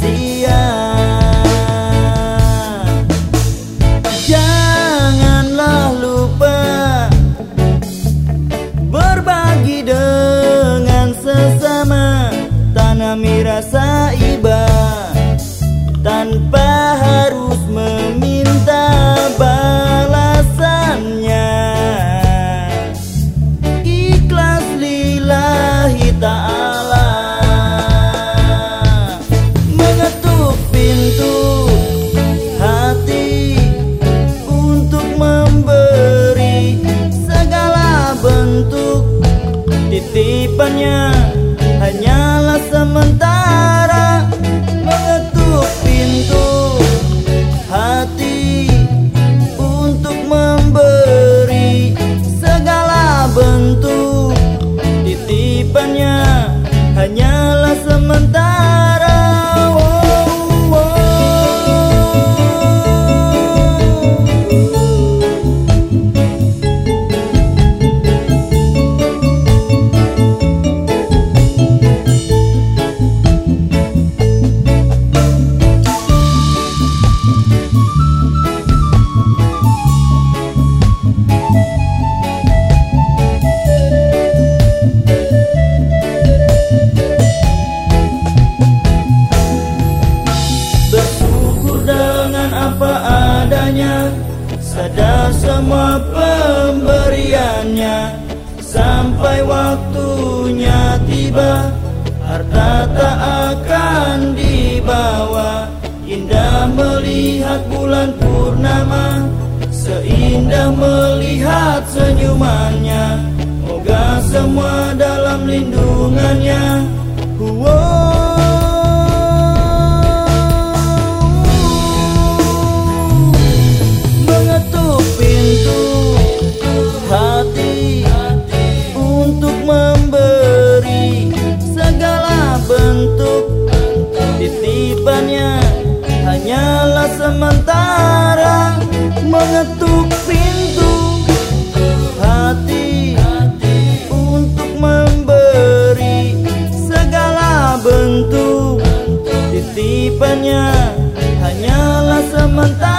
sia-sia Janganlah lupa Berbagi dengan sesama. Tanami rasa hanyalah sementara Sadar semua pemberiannya Sampai waktunya tiba Harta tak akan dibawa. Indah melihat bulan purnama Seindah melihat senyumannya. Moga semua dalam lindungannya. Mengetuk sementara mengetuk pintu hati untuk memberi segala bentuk. Titipannya hanyalah sementara